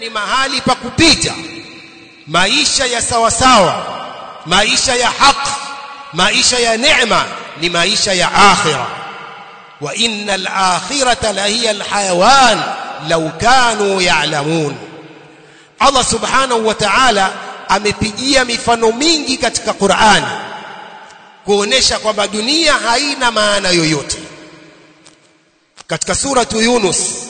ni mahali pa kupita. Maisha ya sawasawa maisha ya haki maisha ya neema ni maisha ya akhira. Wa innal akhirata la hiya alhayawan law kanu ya'lamun. Allah subhanahu wa ta'ala amepigia mifano mingi katika Qur'an kuonesha kwamba dunia haina maana yoyote. Katika suratu Yunus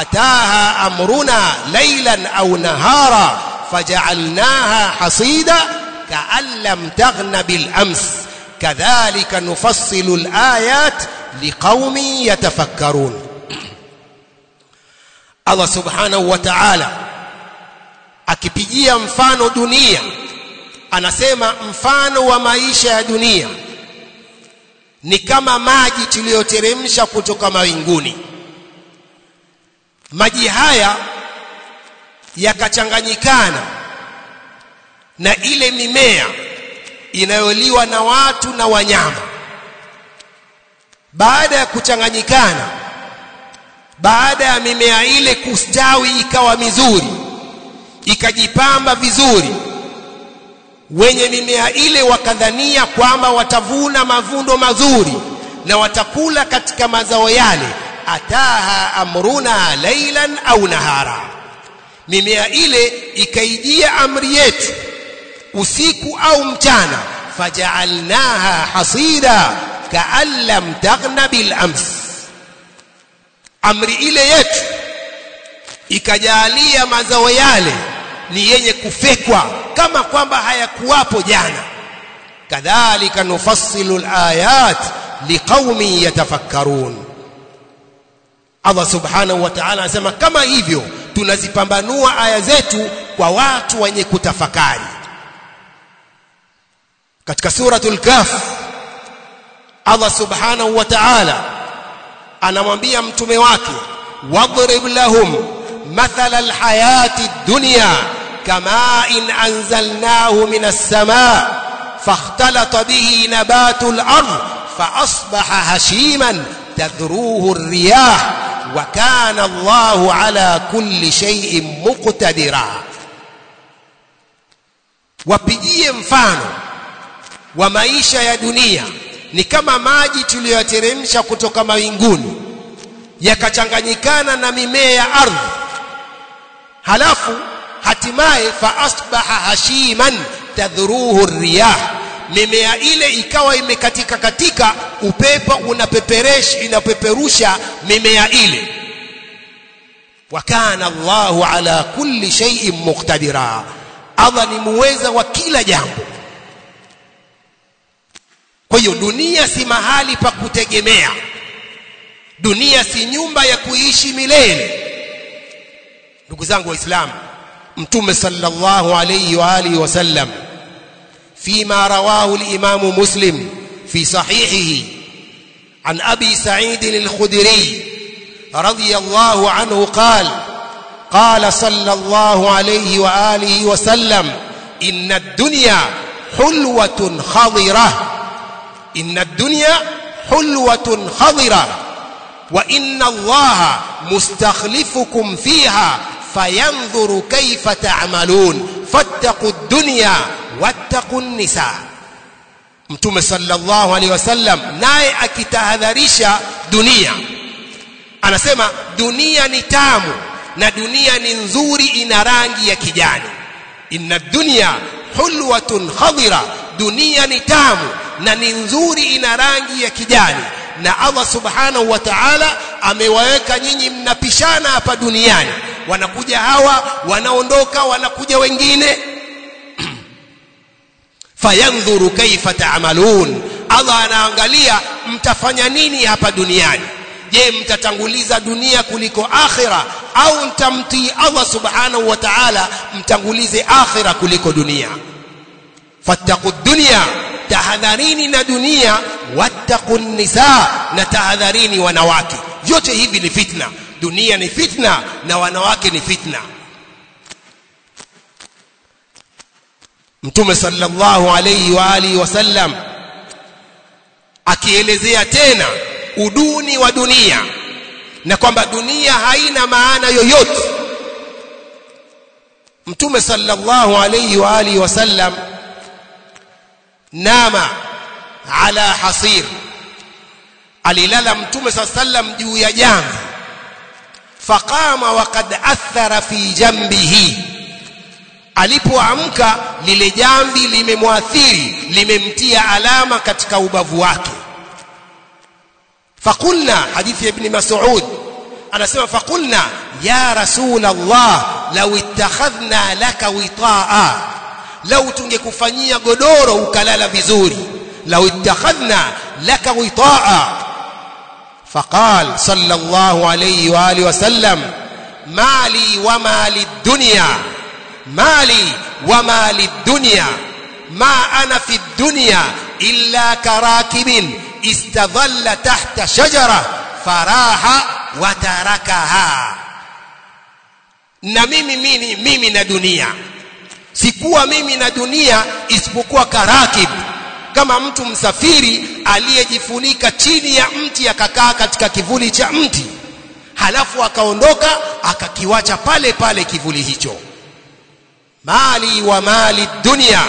ataha amruna laylan au nahara faja'alnaha hasida ka'an lam taghna bil ams kadhalika nufassilu al-ayat liqaumin yatafakkarun Allah subhanahu wa ta'ala akipigia mfano dunia anasema mfano wa maisha ya dunia ni kama maji tuliyoteremsha kutoka mawinguni maji haya yakachanganyikana na ile mimea inayoliwa na watu na wanyama. Baada ya kuchanganyikana baada ya mimea ile kustawi ikawa mizuri ikajipamba vizuri wenye mimea ile wakadhania kwamba watavuna mavuno mazuri na watakula katika mazao yale ataha amruna lailan au nahara. Mimea ile ikaijia amri yetu usiku au mchana. Fajaalnaha hasida kaan lam taghna bil ams. Amri ile yetu ikajalia mazao yale ni yenye kufekwa kama kwamba hayakuwapo jana. Kadhalika nufassilu alayat liqaumin yatafakkarun Allah subhanahu wa ta'ala anasema kama hivyo tunazipambanua aya zetu kwa watu wenye kutafakari. Katika suratul kaf Allah subhanahu wa ta'ala anamwambia mtume wake wadrib lahum mathala alhayati dunya kama in anzalnahu minas samaa fakhtalata bihi nabatul ard faasbaha hashiman tadruhu الرياح وكان الله على كل شيء مقتدرا wapigie mfano wa maisha ya dunia ni kama maji tuliyoteremsha kutoka mawinguni yakachanganyikana na mimea ya ardhi halafu hatimaye fa asbaha hashiman tadhruhu riyah mimea ile ikawa imekatika katika upepo unapeperesha inapeperusha mimea ile. Wa kana Allahu ala kulli shay'in muqtadira. Allah ni muweza wa kila jambo. Kwa hiyo dunia si mahali pa kutegemea. Dunia si nyumba ya kuishi milele. Ndugu zangu waislamu mtume sallallahu alayhi wa alihi wasallam فيما رواه الإمام مسلم في صحيحه عن أبي سعيد الخدري رضي الله عنه قال قال صلى الله عليه وآله وسلم إن الدنيا حلوة خضرة. إن الدنيا حلوة خضرة. وإن الله مستخلفكم فيها فينظر كيف تعملون. fattaqu dunya wattaqu nisa. Mtume sallallahu alaihi wasallam naye akitahadharisha dunia. Anasema dunia ni tamu na dunia ni nzuri ina rangi ya kijani. Inna dunya hulwatun khadira dunia ni tamu na ni nzuri ina rangi ya kijani. Na Allah subhanahu wa ta'ala amewaweka nyinyi mnapishana hapa duniani wanakuja hawa wanaondoka wanakuja wengine. Fayandhuru kaifa taamalun Allah anaangalia mtafanya nini hapa duniani? Je mtatanguliza dunia kuliko akhira? Au mtamtii Allah subhanahu wa ta'ala mtangulize akhira kuliko dunia? Fattaqu dunya tahadharini na dunia. Wattaqu nisa na tahadharini wanawake. Vyote hivi ni fitna dunia ni fitna na wanawake ni fitna. Mtume sallallahu alayhi wa alihi wasallam akielezea tena uduni wa dunia na kwamba dunia haina maana yoyote. Mtume sallallahu alayhi wa alihi wasallam nama ala hasir. Alilala mtume sallam juu ya jamvi faqama waqad athara fi jambihi. Alipoamka lile jamvi limemwathiri limemtia alama katika ubavu wake. Faqulna hadithi ibn mas'ud anasema faqulna ya rasul allah law ittakhadhna laka witaa law tungekufanyia godoro ukalala vizuri law ittakhadhna laka witaa فقال صلى الله عليه واله وسلم مالي وما للدنيا مالي وما للدنيا ما انا في الدنيا الا كراكب استظل تحت شجره فراح وتركها na mimi mimi mimi na dunia sikuwa mimi na dunia isipokuwa karakib kama mtu msafiri aliyejifunika chini ya mti akakaa katika kivuli cha mti halafu akaondoka akakiwacha pale pale kivuli hicho mali wa mali dunya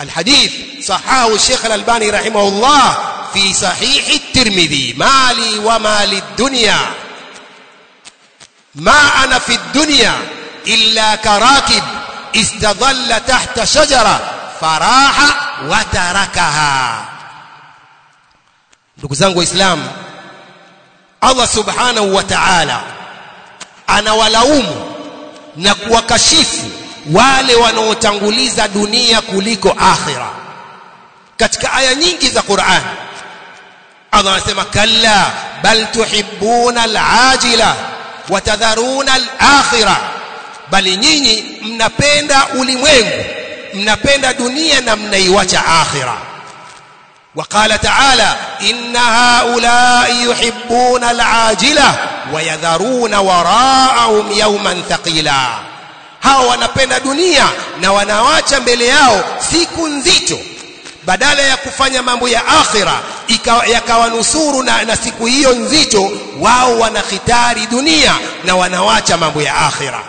الحديث صححه الشيخ الألباني رحمه الله في صحيح الترمذي مالي ومال الدنيا ما أنا في الدنيا إلا كراكب استظل تحت شجرة فراح watarakaha ndugu zangu waislamu Allah subhanahu wa ta'ala anawalaumu na kuwakashifu wale wanaotanguliza dunia kuliko akhira. Katika aya nyingi za Qur'an Allah anasema kalla bal tuhibbuna al-ajila wa tadharuna al-akhirah bali nyinyi mnapenda ulimwengu mnapenda dunia na mnaiwacha akhira وقال تعالى إن هؤلاء يحبون العاجلة ويذرون وراءهم يوما ثقيلا hao wanapenda dunia na wanawacha mbele yao siku nzito badala ya kufanya mambo ya akhira yakawanusuru na, na siku hiyo nzito wao wanahitari dunia na wanawacha mambo ya akhira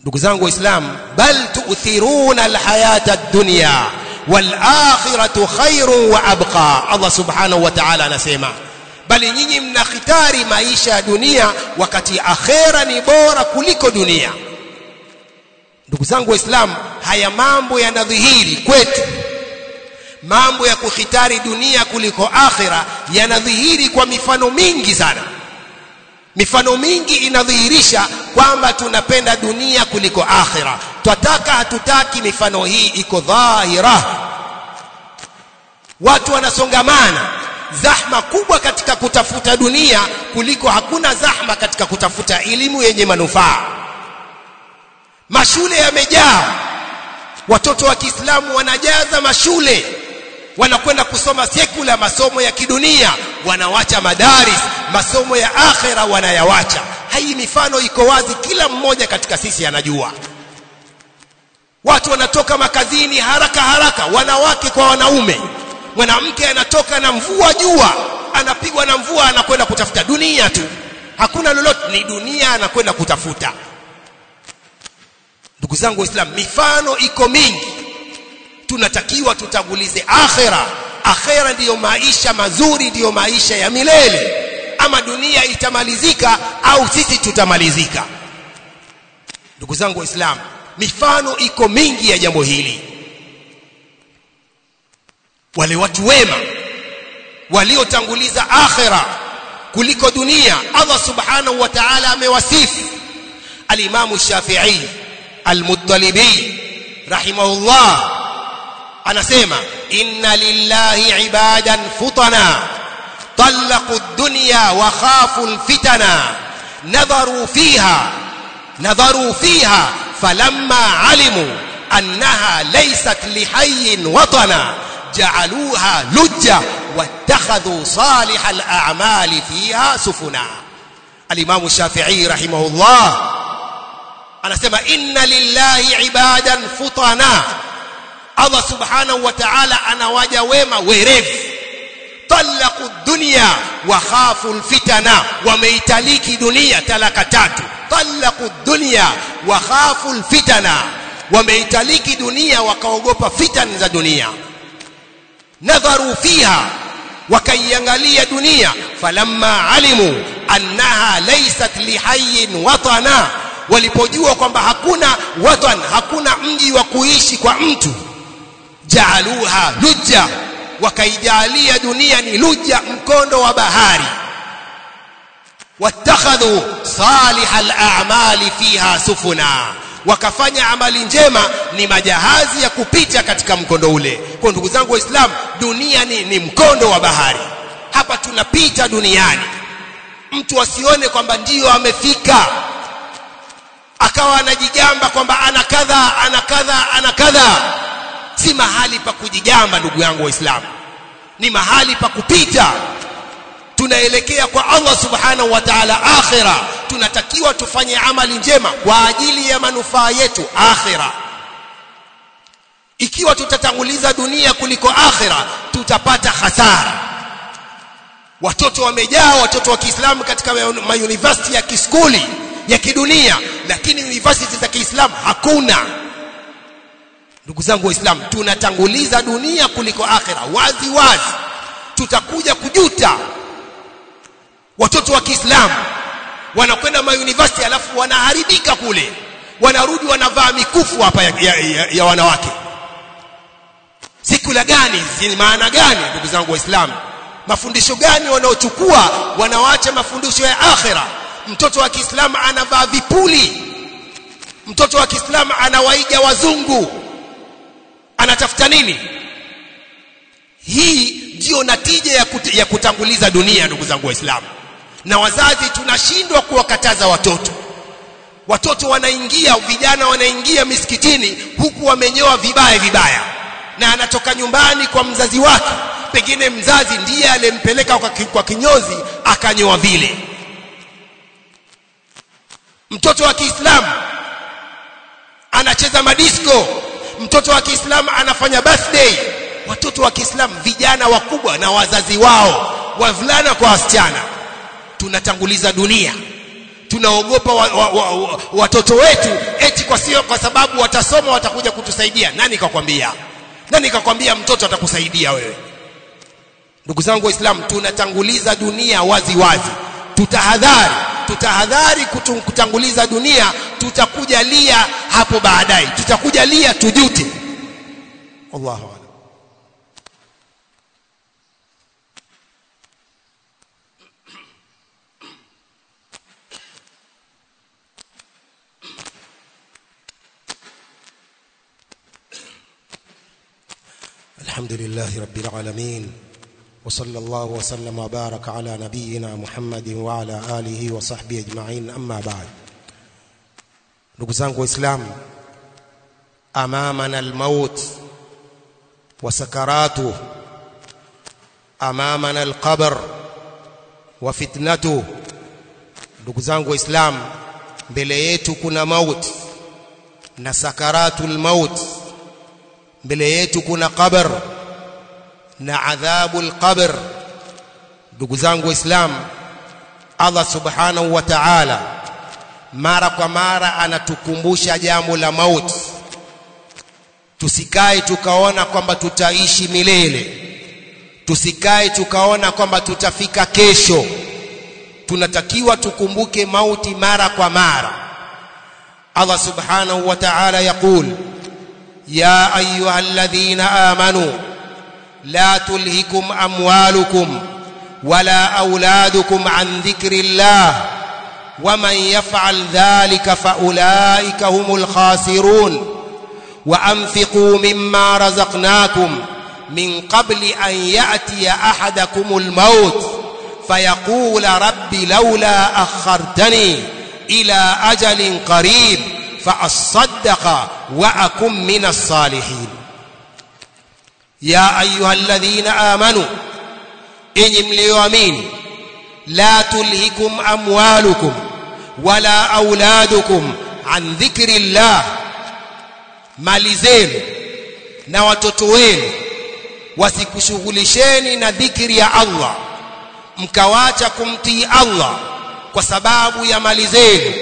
ndugu zangu waislamu bal tu'thiruna alhayata ad-dunya wal akhiratu khairun wa abqa. Allah subhanahu wa ta'ala anasema bali nyinyi mnakhitari maisha ya dunia wakati akhera ni bora kuliko dunia. Ndugu zangu waislamu haya mambo yanadhihiri kwetu. Mambo ya kukhitari dunia kuliko akhira yanadhihiri kwa mifano mingi sana. Mifano mingi inadhihirisha kwamba tunapenda dunia kuliko akhira twataka hatutaki mifano hii iko dhahira. Watu wanasongamana zahma kubwa katika kutafuta dunia kuliko hakuna zahma katika kutafuta elimu yenye manufaa. Mashule yamejaa watoto wa Kiislamu wanajaza mashule wanakwenda kusoma sekula masomo ya kidunia wanawacha madaris masomo ya akhera wanayawacha. Hii mifano iko wazi kila mmoja katika sisi anajua watu wanatoka makazini haraka haraka wanawake kwa wanaume. Mwanamke anatoka na mvua jua anapigwa na mvua anakwenda kutafuta. Dunia tu. Hakuna lolote. Ni dunia anakwenda kutafuta. Ndugu zangu waislamu mifano iko mingi. Tunatakiwa tutagulize akhera. Akhera ndiyo maisha mazuri ndiyo maisha ya milele. Ama dunia itamalizika au sisi tutamalizika? Ndugu zangu waislamu mifano iko mingi ya jambo hili wale watu wema waliotanguliza akhera kuliko dunia Allah subhanahu wa ta'ala amewasifu al-Imam Shafi'i al-Muttalibi rahimahullah anasema inna lillahi ibadan futana طلقوا الدنيا وخافوا الفتنا nadharu fiha nadharu fiha falamma alimu annaha laysat lihayyin watana ja'aluha lujja wattakhadhu salih al-a'mali fiha sufuna al-imam shafi'i rahimahullah anasema inna lillahi ibadan futana Allah subhanahu wa ta'ala anawaja wema werevu talaqu dunya wa khafu alfitana wameitaliki dunia talaka tatu. Talaqu dunya wa khafu alfitana wameitaliki dunia wakaogopa fitan za dunia. Nadharu fiha wakaiangalia dunia. Falamma alimu annaha laysat lihayyin watana walipojua kwamba hakuna watan hakuna mji wa kuishi kwa mtu. Jaaluha lujja wakaijalia dunia ni luja mkondo wa bahari. Watakhadhu salihal a'mali fiha sufuna. Wakafanya amali njema ni majahazi ya kupita katika mkondo ule. Kwa ndugu zangu waislam dunia ni, ni mkondo wa bahari. Hapa tunapita duniani. Mtu asione kwamba ndiyo amefika. Akawa anajigamba kwamba ana kadha ana kadha ana kadha si mahali pa kujigamba ndugu yangu waislamu. Ni mahali pa kupita. Tunaelekea kwa Allah subhanahu wa ta'ala akhira. Tunatakiwa tufanye amali njema kwa ajili ya manufaa yetu akhira. Ikiwa tutatanguliza dunia kuliko akhira tutapata hasara. Watoto wamejaa watoto wa Kiislamu katika mayunivasiti ya kiskuli ya kidunia lakini university za Kiislamu hakuna ndugu zangu waislamu tunatanguliza dunia kuliko akhira wazi wazi. Tutakuja kujuta watoto wa Kiislamu. Wanakwenda ma university alafu wanaharibika kule. Wanarudi wanavaa mikufu hapa ya, ya, ya, ya wanawake. Siku la gani? Zini maana gani ndugu zangu waislamu? Mafundisho gani wanaochukua? Wanawaacha mafundisho ya akhira mtoto wa Kiislamu anavaa vipuli. Mtoto wa Kiislamu anawaiga wazungu anatafuta nini? Hii ndiyo natija ya, kut, ya kutanguliza dunia ndugu zangu waislamu. Na wazazi tunashindwa kuwakataza watoto. Watoto wanaingia vijana wanaingia misikitini huku wamenyoa vibaya vibaya. Na anatoka nyumbani kwa mzazi wake pengine mzazi ndiye aliyempeleka kwa, kwa kinyozi akanyoa vile. Mtoto wa Kiislamu anacheza madisko mtoto wa Kiislamu anafanya birthday. Watoto wa Kiislamu vijana wakubwa na wazazi wao wavulana kwa wasichana. Tunatanguliza dunia. Tunaogopa wa, wa, wa, wa, watoto wetu eti kwa sio kwa sababu watasoma watakuja kutusaidia. Nani kakwambia? Nani kakwambia mtoto atakusaidia wewe? Ndugu zangu waislamu tunatanguliza dunia wazi wazi tutahadhari tutahadhari kutanguliza dunia tutakuja lia hapo baadaye tutakuja lia tujute Allahu a'lam الحمد لله رب العالمين وصلى الله وسلم وبارك على نبينا محمد وعلى آله وصحبه أجمعين. أما بعد نكوزانو اسلام امامنا الموت وسكراته امامنا القبر وفتنته نكوزانو الاسلام mbele yetu kuna maut na sakaratul maut mbele yetu na adhabu alqabr. Ndugu zangu waislam Allah subhanahu wa ta'ala mara kwa mara anatukumbusha jambo la mauti tusikae tukaona kwamba tutaishi milele. Tusikae tukaona kwamba tutafika kesho. Tunatakiwa tukumbuke mauti mara kwa mara. Allah subhanahu wa ta'ala yaqul ya ayyuhalladhina amanu la tulhikum amwalukum wala auladukum an dhikrillah ومن يفعل ذلك فأولئك هم الخاسرون. وأنفقوا مما رزقناكم من قبل أن يأتي أحدكم الموت فيقول رب لولا أخرتني إلى أجل قريب فأصدق وأكن من الصالحين. ya ayyuhalladhina amanu enyi mlioamini la tulhikum amwalukum wala auladukum an dhikrillah mali zenu na watoto wenu wasikushughulisheni na dhikri ya Allah. Mkawacha kumtii Allah kwa sababu ya mali zenu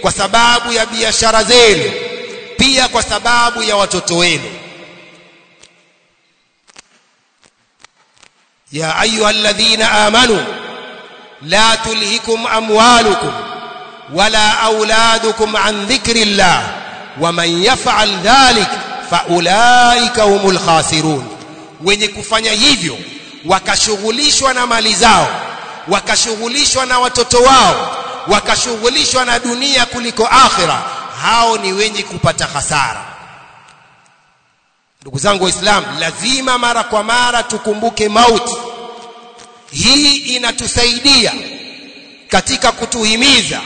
kwa sababu ya biashara zenu pia kwa sababu ya watoto wenu. Ya ayuha alladhina amanu la tulhikum amwalukum wala auladukum an dhikri llah waman yaf'al dhalik faulaika humul khasirun wenye kufanya hivyo wakashughulishwa na mali zao wakashughulishwa na watoto wao wakashughulishwa na dunia kuliko akhira hao ni wenye kupata hasara ndugu zangu waislamu lazima mara kwa mara tukumbuke mauti. Hii inatusaidia katika kutuhimiza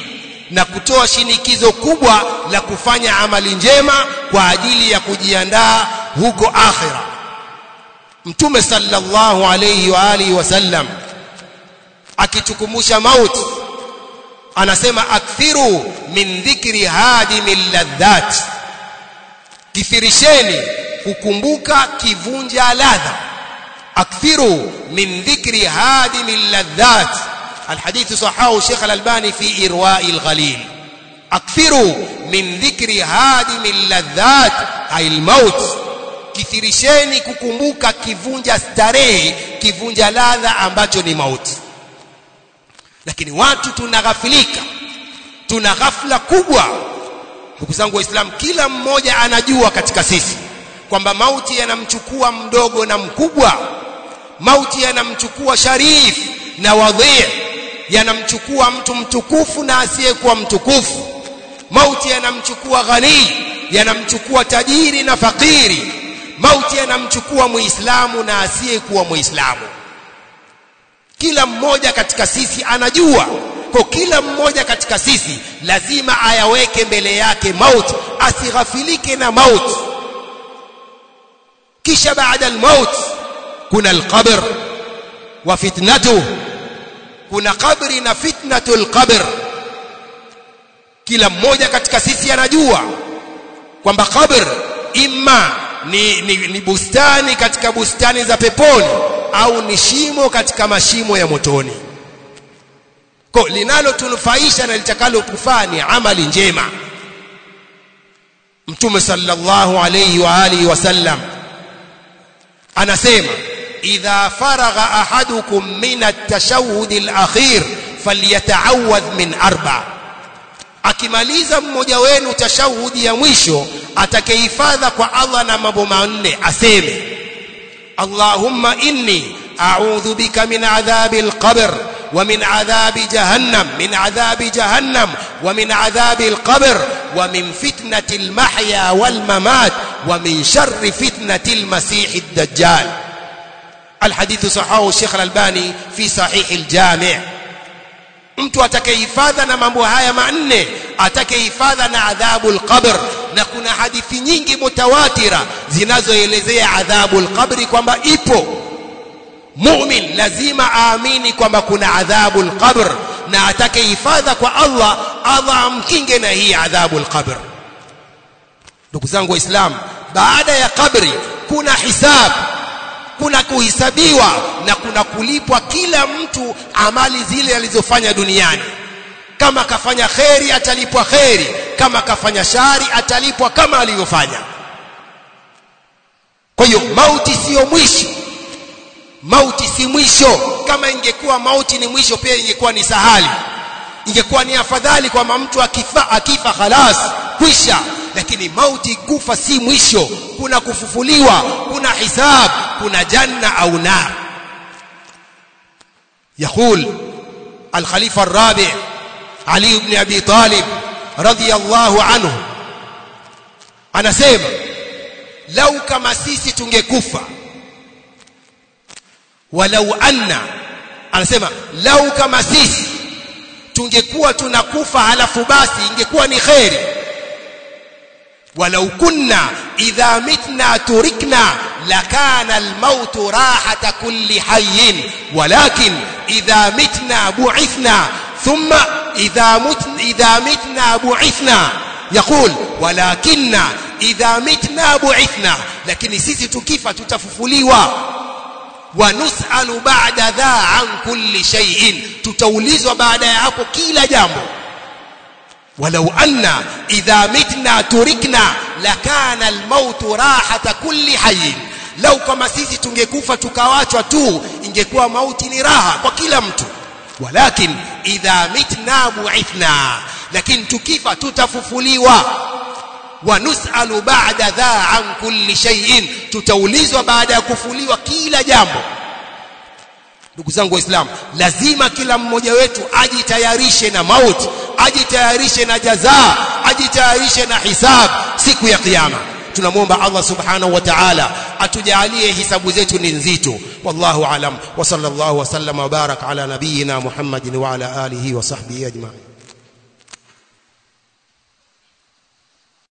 na kutoa shinikizo kubwa la kufanya amali njema kwa ajili ya kujiandaa huko akhira mtume sallallahu alayhi wa alihi wasallam akitukumbusha mauti anasema akthiru min dhikri hadimi ladhat kithirisheni kukumbuka kivunja ladha. Akthiru min dhikri hadimi ladhat. Alhadith sahahu shaykh Al-Albani fi irwa'i al-ghalil. Akthiru min dhikri hadimi ladhat. Ay al-maut. Kithirisheni kukumbuka kivunja starehe kivunja ladha ambacho ni mauti lakini watu tunaghafilika. Tuna ghafla kubwa. Ndugu zangu waislamu kila mmoja anajua katika sisi kwamba mauti yanamchukua mdogo na mkubwa mauti yanamchukua sharif na wadhi yanamchukua mtu mtukufu na asiyekuwa mtukufu. Mauti yanamchukua ghani yanamchukua tajiri na fakiri. Mauti yanamchukua muislamu na asiyekuwa muislamu. Kila mmoja katika sisi anajua kwa kila mmoja katika sisi lazima ayaweke mbele yake mauti asighafilike na mauti kisha baada almaut kuna alqabr wa fitnatuhu kuna kabri na fitnatul qabr kila mmoja katika sisi anajua kwamba qabr imma ni, ni, ni bustani katika bustani za peponi au ni shimo katika mashimo ya motoni. Kwa linalotunufaisha na litakalotufaa ni amali njema. Mtume sallallahu alayhi wa alihi wasallam anasema إذا فرغ أحدكم من التشهد الأخير فليتعوذ من أربع akimaliza mmoja wenu tashahudi ya mwisho atakayehifadha kwa Allah na mambo manne aseme Allahumma inni a'udhu bika min adhabi al-qabr wa min adhabi jahannam min adhabi jahannam wa min fitnati al-mahya wal-mamat wa min sharri fitnati al-masih ad-dajjal الحديث صححه الشيخ الألباني في صحيح الجامع mtu atakayehifadha na mambo haya manne atakayehifadha na adhabu alqabr na kuna hadithi nyingi mutawatira zinazoelezea adhabu alqabri kwamba ipo mu'min lazima aamini kwamba kuna adhabu alqabr na atake hifadha kwa Allah Allah amkinge na hii adhabu alqabr. Ndugu zangu waislamu baada ya kabri kuna hisab. Kuna kuhisabiwa na kuna kulipwa kila mtu amali zile alizofanya duniani. Kama kafanya kheri atalipwa kheri. Kama kafanya shari atalipwa kama alivyofanya. Kwa hiyo mauti sio mwisho mauti si mwisho kama ingekuwa mauti ni mwisho pia ingekuwa ni sahali ingekuwa ni afadhali kwamba mtu akifa akifa khalas kwisha lakini mauti kufa si mwisho kuna kufufuliwa kuna hisab kuna janna au nar يقول الخليفة الرابع علي بن أبي طالب رضي الله عنه anasema lau kama sisi tungekufa walau anna anasema lau kama sisi tungekuwa tunakufa halafu basi ingekuwa ni kheri walau kunna idha mitna turikna lakana almautu rahata kulli hayyin walakin idha mitna bu'ithna thumma idha mutna idha mitna bu'ithna يقول ولكن إذا متنا بعثنا lakini sisi tukifa tutafufuliwa wanusalu ba'da dha an kulli shay'in. Tutaulizwa baada ya hapo kila jambo. Walau anna idha mitna turikna lakana almautu rahata kulli hayyin. Lau kama sisi tungekufa tukawachwa tu ingekuwa mauti ni raha kwa kila mtu. Walakin idha mitna bu'ithna. Lakini tukifa tutafufuliwa wanusalu ba'da dha an kulli shay'in. Tutaulizwa baada ya kufuliwa kila jambo. Ndugu zangu waislamu lazima kila mmoja wetu ajitayarishe na mauti ajitayarishe na jazaa ajitayarishe na hisab siku ya kiyama. Tunamwomba Allah subhanahu wa ta'ala atujalie hisabu zetu ni nzito. Wallahu alam. Wa sallallahu wa sallama wa baraka ala nabiyyina Muhammadin wa ala alihi wa sahbihi ajma'in